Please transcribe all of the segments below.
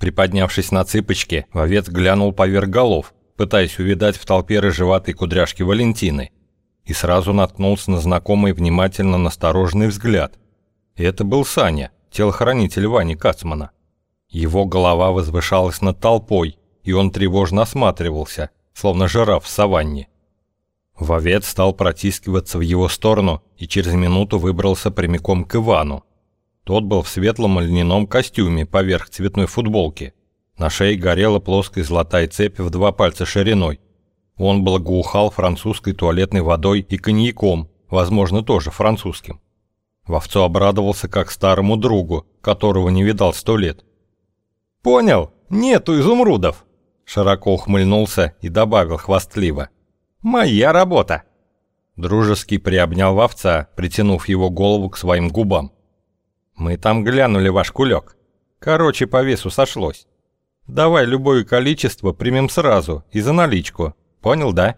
Приподнявшись на цыпочки, вовец глянул поверх голов, пытаясь увидать в толпе рыжеватой кудряшки Валентины, и сразу наткнулся на знакомый внимательно настороженный взгляд. И это был Саня, телохранитель Вани Кацмана. Его голова возвышалась над толпой, и он тревожно осматривался, словно жираф в саванне. Вовец стал протискиваться в его сторону и через минуту выбрался прямиком к Ивану. Тот был в светлом льняном костюме поверх цветной футболки. На шее горела плоская золотая цепь в два пальца шириной. Он благоухал французской туалетной водой и коньяком, возможно, тоже французским. Вовцо обрадовался как старому другу, которого не видал сто лет. «Понял, нету изумрудов!» Широко ухмыльнулся и добавил хвастливо. «Моя работа!» Дружески приобнял вовца, притянув его голову к своим губам. «Мы там глянули ваш кулек. Короче, по весу сошлось. Давай любое количество примем сразу и за наличку. Понял, да?»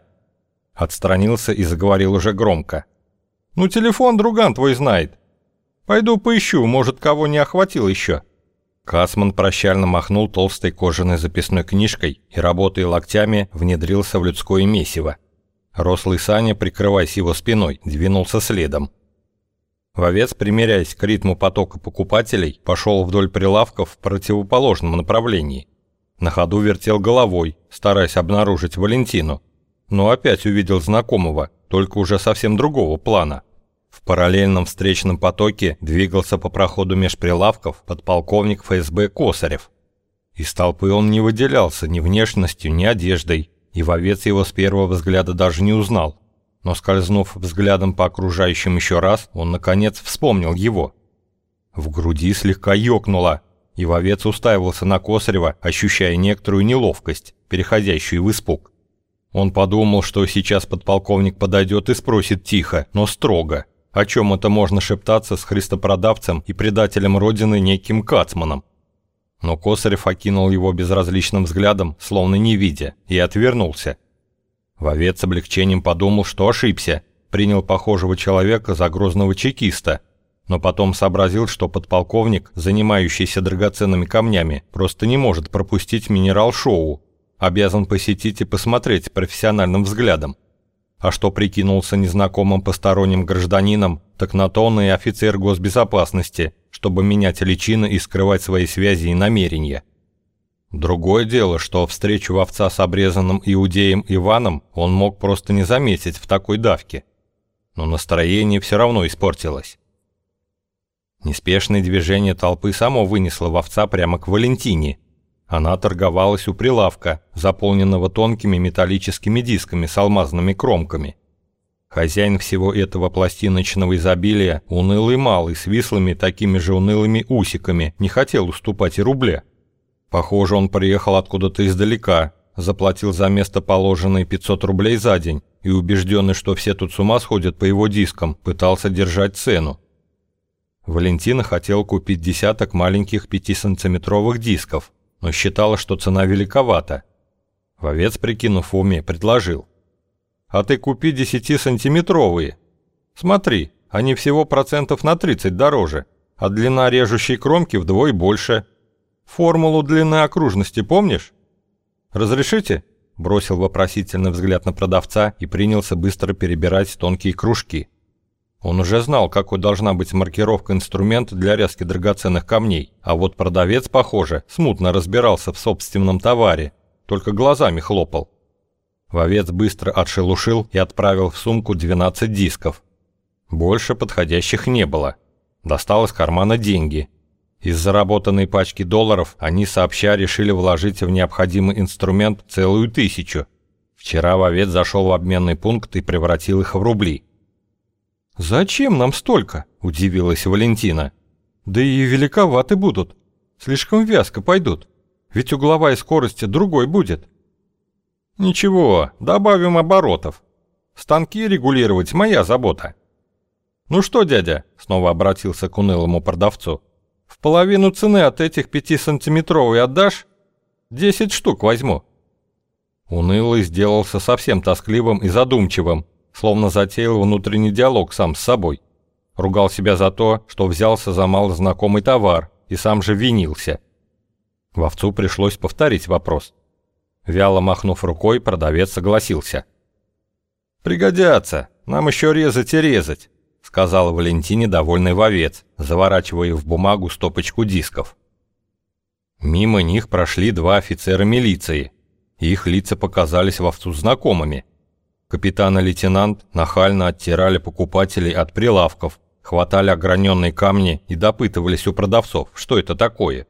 Отстранился и заговорил уже громко. «Ну, телефон друган твой знает. Пойду поищу, может, кого не охватил еще». Касман прощально махнул толстой кожаной записной книжкой и, работая локтями, внедрился в людское месиво. Рослый Саня, прикрываясь его спиной, двинулся следом. Вовец, примеряясь к ритму потока покупателей, пошел вдоль прилавков в противоположном направлении. На ходу вертел головой, стараясь обнаружить Валентину, но опять увидел знакомого, только уже совсем другого плана. В параллельном встречном потоке двигался по проходу меж прилавков подполковник ФСБ Косарев. Из толпы он не выделялся ни внешностью, ни одеждой, и вовец его с первого взгляда даже не узнал. Но скользнув взглядом по окружающим еще раз, он наконец вспомнил его. В груди слегка ёкнуло, и вовец уставился на Косарева, ощущая некоторую неловкость, переходящую в испуг. Он подумал, что сейчас подполковник подойдет и спросит тихо, но строго, о чем это можно шептаться с христопродавцем и предателем Родины неким Кацманом. Но Косарев окинул его безразличным взглядом, словно не видя, и отвернулся. Вовец с облегчением подумал, что ошибся, принял похожего человека за грозного чекиста, но потом сообразил, что подполковник, занимающийся драгоценными камнями, просто не может пропустить минерал-шоу, обязан посетить и посмотреть профессиональным взглядом. А что прикинулся незнакомым посторонним гражданином, так на то он и офицер госбезопасности – чтобы менять личины и скрывать свои связи и намерения. Другое дело, что встречу овца с обрезанным иудеем Иваном он мог просто не заметить в такой давке. Но настроение все равно испортилось. Неспешное движение толпы само вынесло вовца прямо к Валентине. Она торговалась у прилавка, заполненного тонкими металлическими дисками с алмазными кромками – Хозяин всего этого пластиночного изобилия, унылый малый, с вислыми такими же унылыми усиками, не хотел уступать и рубля. Похоже, он приехал откуда-то издалека, заплатил за место положенные 500 рублей за день и, убежденный, что все тут с ума сходят по его дискам, пытался держать цену. Валентина хотел купить десяток маленьких 5-сантиметровых дисков, но считала, что цена великовата. Вовец, прикинув в уме, предложил а ты купи 10-сантиметровые. Смотри, они всего процентов на 30 дороже, а длина режущей кромки вдвое больше. Формулу длины окружности помнишь? Разрешите?» Бросил вопросительный взгляд на продавца и принялся быстро перебирать тонкие кружки. Он уже знал, какой должна быть маркировка инструмента для резки драгоценных камней, а вот продавец, похоже, смутно разбирался в собственном товаре, только глазами хлопал. Вовец быстро отшелушил и отправил в сумку 12 дисков. Больше подходящих не было. Достал из кармана деньги. Из заработанной пачки долларов они сообща решили вложить в необходимый инструмент целую тысячу. Вчера вовец зашел в обменный пункт и превратил их в рубли. «Зачем нам столько?» – удивилась Валентина. «Да и великоваты будут. Слишком вязко пойдут. Ведь угловая скорость другой будет». «Ничего, добавим оборотов. Станки регулировать – моя забота». «Ну что, дядя?» – снова обратился к унылому продавцу. «В половину цены от этих пятисантиметровой отдашь? Десять штук возьму». Унылый сделался совсем тоскливым и задумчивым, словно затеял внутренний диалог сам с собой. Ругал себя за то, что взялся за малознакомый товар и сам же винился. Вовцу пришлось повторить вопрос. Вяло махнув рукой, продавец согласился. «Пригодятся, нам еще резать и резать», — сказал Валентине довольный вовец, заворачивая в бумагу стопочку дисков. Мимо них прошли два офицера милиции. Их лица показались вовцу знакомыми. Капитан и лейтенант нахально оттирали покупателей от прилавков, хватали ограненные камни и допытывались у продавцов, что это такое.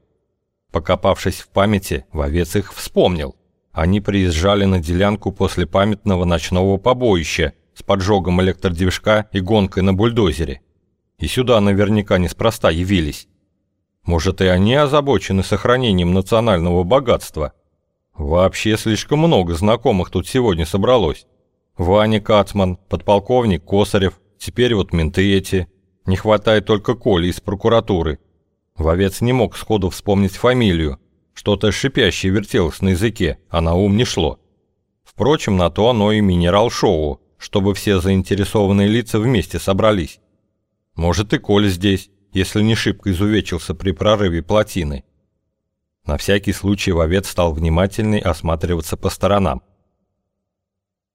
Покопавшись в памяти, вовец их вспомнил. Они приезжали на делянку после памятного ночного побоища с поджогом электродвижка и гонкой на бульдозере. И сюда наверняка неспроста явились. Может, и они озабочены сохранением национального богатства. Вообще слишком много знакомых тут сегодня собралось. Ваня Кацман, подполковник Косарев, теперь вот менты эти. Не хватает только Коли из прокуратуры. Вовец не мог сходу вспомнить фамилию. Что-то шипящее вертелось на языке, а на ум не шло. Впрочем, на то оно и минерал-шоу, чтобы все заинтересованные лица вместе собрались. Может и Коля здесь, если не шибко изувечился при прорыве плотины. На всякий случай вовец стал внимательней осматриваться по сторонам.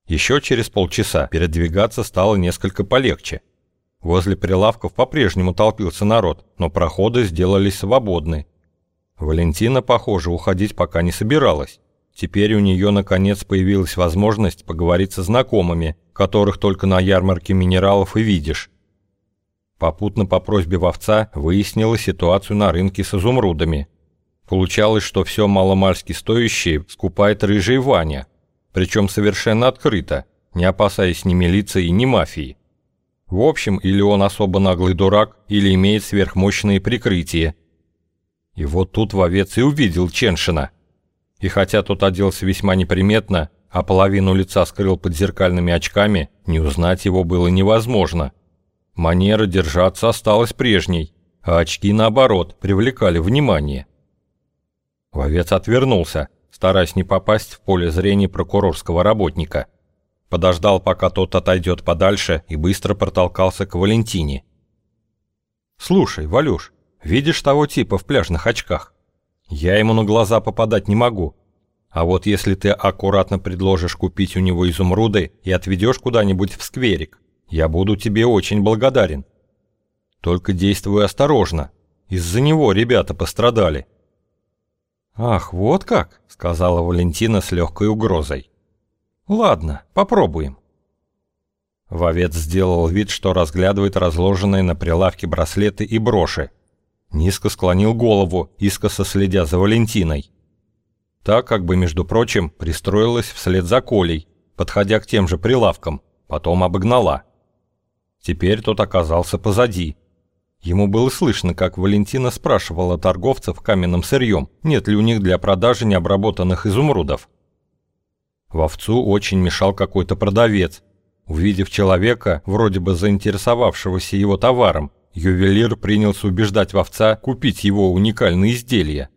Еще через полчаса передвигаться стало несколько полегче. Возле прилавков по-прежнему толпился народ, но проходы сделались свободны. Валентина, похоже, уходить пока не собиралась. Теперь у нее наконец появилась возможность поговорить со знакомыми, которых только на ярмарке минералов и видишь. Попутно по просьбе вовца выяснила ситуацию на рынке с изумрудами. Получалось, что все маломальски стоящее скупает рыжий Ваня, причем совершенно открыто, не опасаясь ни милиции, ни мафии. В общем, или он особо наглый дурак, или имеет сверхмощные прикрытия. И вот тут вовец и увидел Ченшина – и хотя тот оделся весьма неприметно, а половину лица скрыл под зеркальными очками, не узнать его было невозможно. Манера держаться осталась прежней, а очки, наоборот, привлекали внимание. Вовец отвернулся, стараясь не попасть в поле зрения прокурорского работника. Подождал, пока тот отойдет подальше, и быстро протолкался к Валентине. «Слушай, Валюш, видишь того типа в пляжных очках?» Я ему на глаза попадать не могу. А вот если ты аккуратно предложишь купить у него изумруды и отведешь куда-нибудь в скверик, я буду тебе очень благодарен. Только действуй осторожно. Из-за него ребята пострадали. «Ах, вот как!» — сказала Валентина с легкой угрозой. «Ладно, попробуем». Вовец сделал вид, что разглядывает разложенные на прилавке браслеты и броши, Низко склонил голову, искоса следя за Валентиной. Так, как бы, между прочим, пристроилась вслед за Колей, подходя к тем же прилавкам, потом обогнала. Теперь тот оказался позади. Ему было слышно, как Валентина спрашивала торговцев каменным сырьем, нет ли у них для продажи необработанных изумрудов. Вовцу очень мешал какой-то продавец. Увидев человека, вроде бы заинтересовавшегося его товаром, ювелир принялся убеждать вовца купить его уникальные изделия.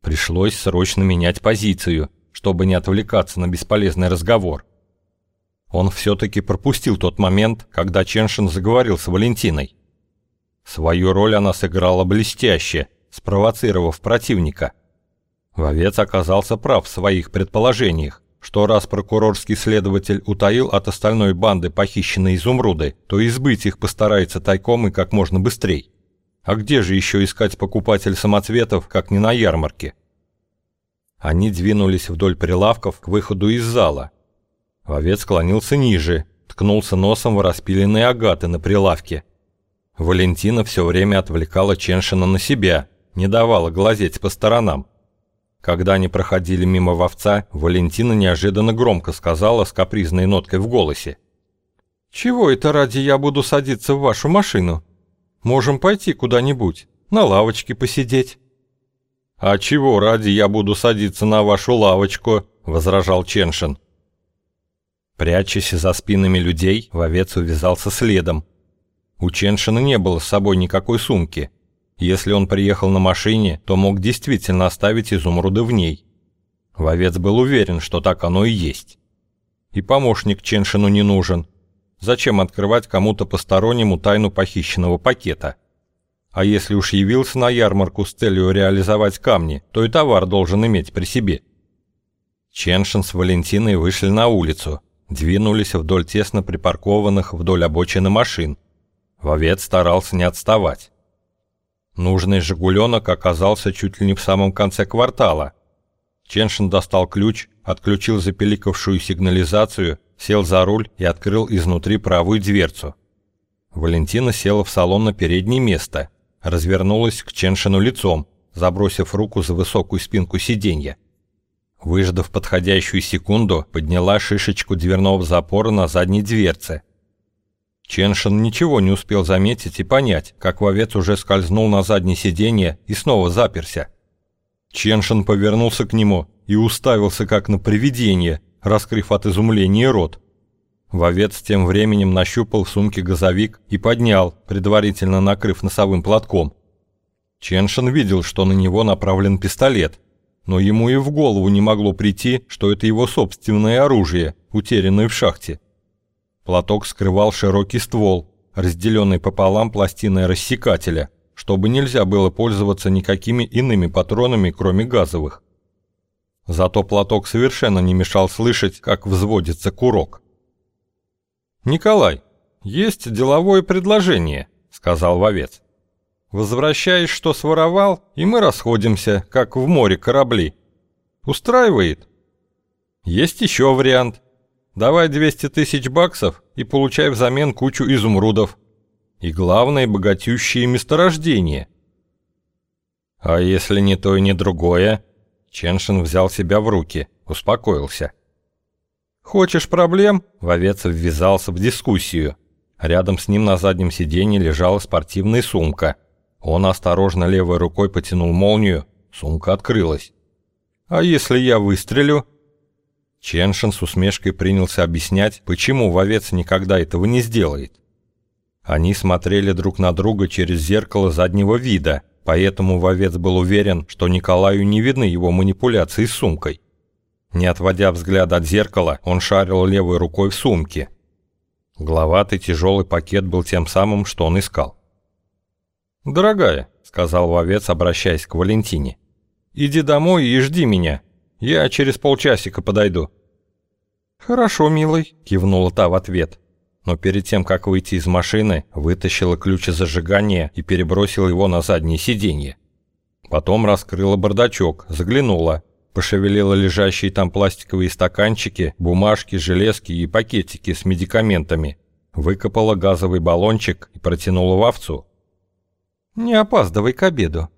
Пришлось срочно менять позицию, чтобы не отвлекаться на бесполезный разговор. Он все-таки пропустил тот момент, когда Ченшин заговорил с Валентиной. Свою роль она сыграла блестяще, спровоцировав противника. Вовец оказался прав в своих предположениях что раз прокурорский следователь утаил от остальной банды похищенные изумруды, то избыть их постарается тайком и как можно быстрее. А где же еще искать покупатель самоцветов, как не на ярмарке? Они двинулись вдоль прилавков к выходу из зала. Вовец склонился ниже, ткнулся носом в распиленные агаты на прилавке. Валентина все время отвлекала Ченшина на себя, не давала глазеть по сторонам. Когда они проходили мимо вовца, Валентина неожиданно громко сказала с капризной ноткой в голосе. «Чего это ради я буду садиться в вашу машину? Можем пойти куда-нибудь, на лавочке посидеть». «А чего ради я буду садиться на вашу лавочку?» – возражал Ченшин. Прячась за спинами людей, вовец увязался следом. У Ченшина не было с собой никакой сумки – если он приехал на машине, то мог действительно оставить изумруды в ней. Вовец был уверен, что так оно и есть. И помощник Ченшину не нужен. Зачем открывать кому-то постороннему тайну похищенного пакета? А если уж явился на ярмарку с целью реализовать камни, то и товар должен иметь при себе. Ченшин с Валентиной вышли на улицу, двинулись вдоль тесно припаркованных вдоль обочины машин. Вовец старался не отставать. Нужный «Жигуленок» оказался чуть ли не в самом конце квартала. Ченшин достал ключ, отключил запеликавшую сигнализацию, сел за руль и открыл изнутри правую дверцу. Валентина села в салон на переднее место, развернулась к Ченшину лицом, забросив руку за высокую спинку сиденья. Выждав подходящую секунду, подняла шишечку дверного запора на задней дверце. Ченшин ничего не успел заметить и понять, как вовец уже скользнул на заднее сиденье и снова заперся. Ченшин повернулся к нему и уставился как на привидение, раскрыв от изумления рот. Вовец тем временем нащупал в сумке газовик и поднял, предварительно накрыв носовым платком. Ченшин видел, что на него направлен пистолет, но ему и в голову не могло прийти, что это его собственное оружие, утерянное в шахте. Платок скрывал широкий ствол, разделенный пополам пластиной рассекателя, чтобы нельзя было пользоваться никакими иными патронами, кроме газовых. Зато платок совершенно не мешал слышать, как взводится курок. «Николай, есть деловое предложение», — сказал вовец. Возвращаешь, что своровал, и мы расходимся, как в море корабли. Устраивает? Есть еще вариант. Давай 200 тысяч баксов и получай взамен кучу изумрудов. И главное, богатющие месторождения. А если не то и не другое? Ченшин взял себя в руки, успокоился. Хочешь проблем? Вовец ввязался в дискуссию. Рядом с ним на заднем сиденье лежала спортивная сумка – он осторожно левой рукой потянул молнию, сумка открылась. «А если я выстрелю?» Ченшин с усмешкой принялся объяснять, почему вовец никогда этого не сделает. Они смотрели друг на друга через зеркало заднего вида, поэтому вовец был уверен, что Николаю не видны его манипуляции с сумкой. Не отводя взгляд от зеркала, он шарил левой рукой в сумке. Гловатый тяжелый пакет был тем самым, что он искал. «Дорогая», — сказал вовец, обращаясь к Валентине, — «иди домой и жди меня. Я через полчасика подойду». «Хорошо, милый», — кивнула та в ответ. Но перед тем, как выйти из машины, вытащила ключ зажигания и перебросила его на заднее сиденье. Потом раскрыла бардачок, заглянула, пошевелила лежащие там пластиковые стаканчики, бумажки, железки и пакетики с медикаментами, выкопала газовый баллончик и протянула в овцу. Не опаздывай к обеду».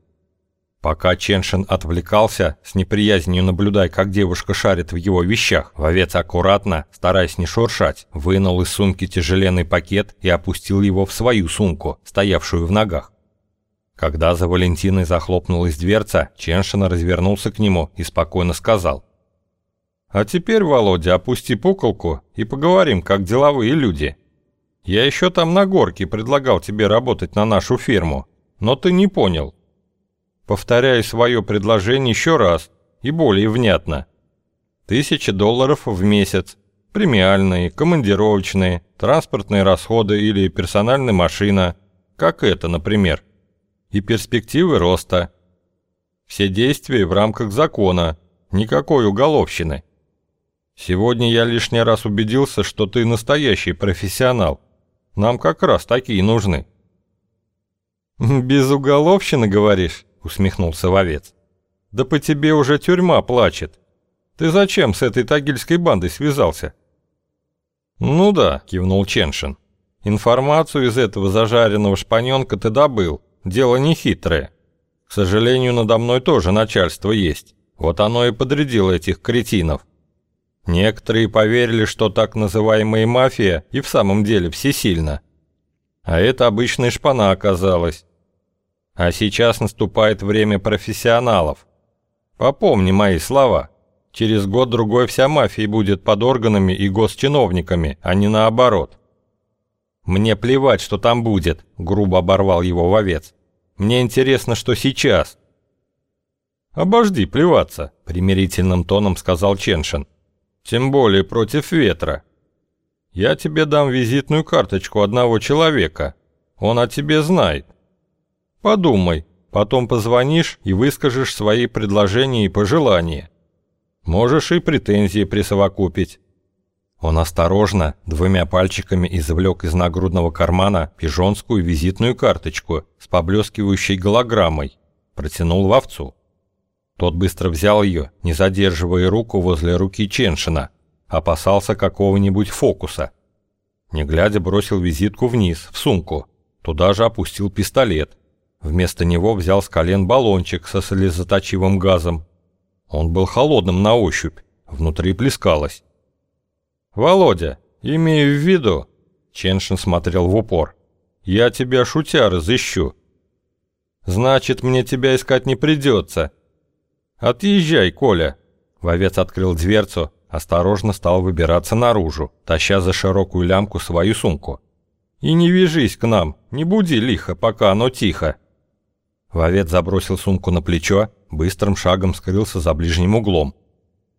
Пока Ченшин отвлекался, с неприязнью наблюдая, как девушка шарит в его вещах, вовец аккуратно, стараясь не шуршать, вынул из сумки тяжеленный пакет и опустил его в свою сумку, стоявшую в ногах. Когда за Валентиной захлопнулась дверца, Ченшин развернулся к нему и спокойно сказал. «А теперь, Володя, опусти пуколку и поговорим, как деловые люди. Я еще там на горке предлагал тебе работать на нашу фирму, но ты не понял. Повторяю свое предложение еще раз и более внятно. Тысяча долларов в месяц. Премиальные, командировочные, транспортные расходы или персональная машина. Как это, например. И перспективы роста. Все действия в рамках закона. Никакой уголовщины. Сегодня я лишний раз убедился, что ты настоящий профессионал. Нам как раз такие нужны. «Без уголовщины, говоришь?» — усмехнулся вовец. «Да по тебе уже тюрьма плачет. Ты зачем с этой тагильской бандой связался?» «Ну да», — кивнул Ченшин. «Информацию из этого зажаренного шпаненка ты добыл. Дело не хитрое. К сожалению, надо мной тоже начальство есть. Вот оно и подрядило этих кретинов. Некоторые поверили, что так называемая мафия и в самом деле всесильна. А это обычная шпана оказалась. А сейчас наступает время профессионалов. Попомни мои слова. Через год-другой вся мафия будет под органами и госчиновниками, а не наоборот. «Мне плевать, что там будет», — грубо оборвал его вовец. «Мне интересно, что сейчас». «Обожди плеваться», — примирительным тоном сказал Ченшин. «Тем более против ветра. Я тебе дам визитную карточку одного человека. Он о тебе знает. Подумай, потом позвонишь и выскажешь свои предложения и пожелания. Можешь и претензии присовокупить. Он осторожно двумя пальчиками извлек из нагрудного кармана пижонскую визитную карточку с поблескивающей голограммой, протянул вовцу. Тот быстро взял ее, не задерживая руку возле руки Ченшина, опасался какого-нибудь фокуса. Не глядя, бросил визитку вниз, в сумку, туда же опустил пистолет. Вместо него взял с колен баллончик со слезоточивым газом. Он был холодным на ощупь, внутри плескалось. «Володя, имею в виду...» Ченшин смотрел в упор. «Я тебя, шутя, разыщу». «Значит, мне тебя искать не придется». «Отъезжай, Коля». Вовец открыл дверцу, осторожно стал выбираться наружу, таща за широкую лямку свою сумку. «И не вяжись к нам, не буди лихо, пока оно тихо». Вовец забросил сумку на плечо, быстрым шагом скрылся за ближним углом.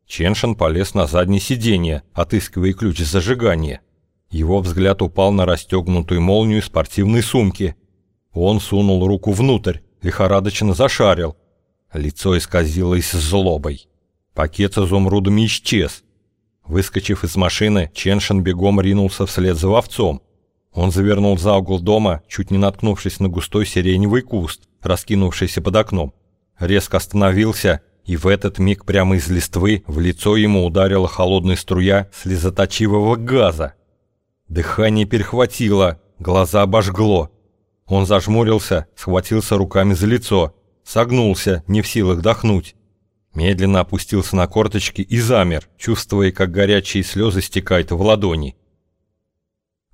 Ченшин полез на заднее сиденье, отыскивая ключ зажигания. Его взгляд упал на расстегнутую молнию спортивной сумки. Он сунул руку внутрь, лихорадочно зашарил. Лицо исказилось злобой. Пакет с изумрудами исчез. Выскочив из машины, Ченшин бегом ринулся вслед за вовцом. Он завернул за угол дома, чуть не наткнувшись на густой сиреневый куст, раскинувшийся под окном. Резко остановился и в этот миг прямо из листвы в лицо ему ударила холодная струя слезоточивого газа. Дыхание перехватило, глаза обожгло. Он зажмурился, схватился руками за лицо, согнулся, не в силах дохнуть. Медленно опустился на корточки и замер, чувствуя, как горячие слезы стекают в ладони.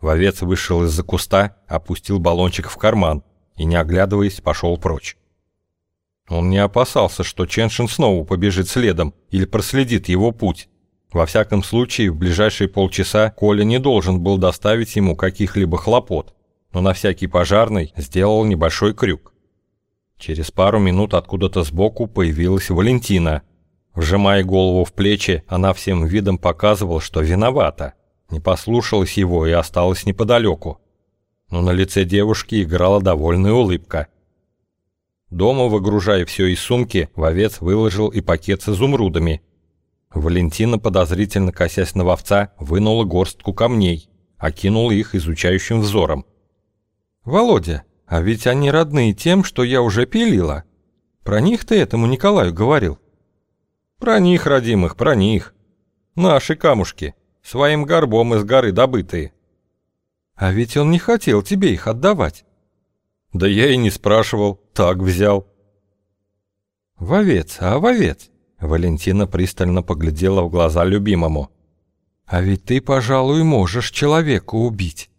Вовец вышел из-за куста, опустил баллончик в карман и, не оглядываясь, пошел прочь. Он не опасался, что Ченшин снова побежит следом или проследит его путь. Во всяком случае, в ближайшие полчаса Коля не должен был доставить ему каких-либо хлопот, но на всякий пожарный сделал небольшой крюк. Через пару минут откуда-то сбоку появилась Валентина. Вжимая голову в плечи, она всем видом показывала, что виновата. Не послушалась его и осталась неподалеку. Но на лице девушки играла довольная улыбка – Дома, выгружая все из сумки, вовец выложил и пакет с изумрудами. Валентина, подозрительно косясь на вовца, вынула горстку камней, окинула их изучающим взором. «Володя, а ведь они родные тем, что я уже пилила. Про них ты этому Николаю говорил?» «Про них, родимых, про них. Наши камушки, своим горбом из горы добытые». «А ведь он не хотел тебе их отдавать». Да я и не спрашивал, так взял. Вовец, а вовец? Валентина пристально поглядела в глаза любимому. А ведь ты, пожалуй, можешь человека убить.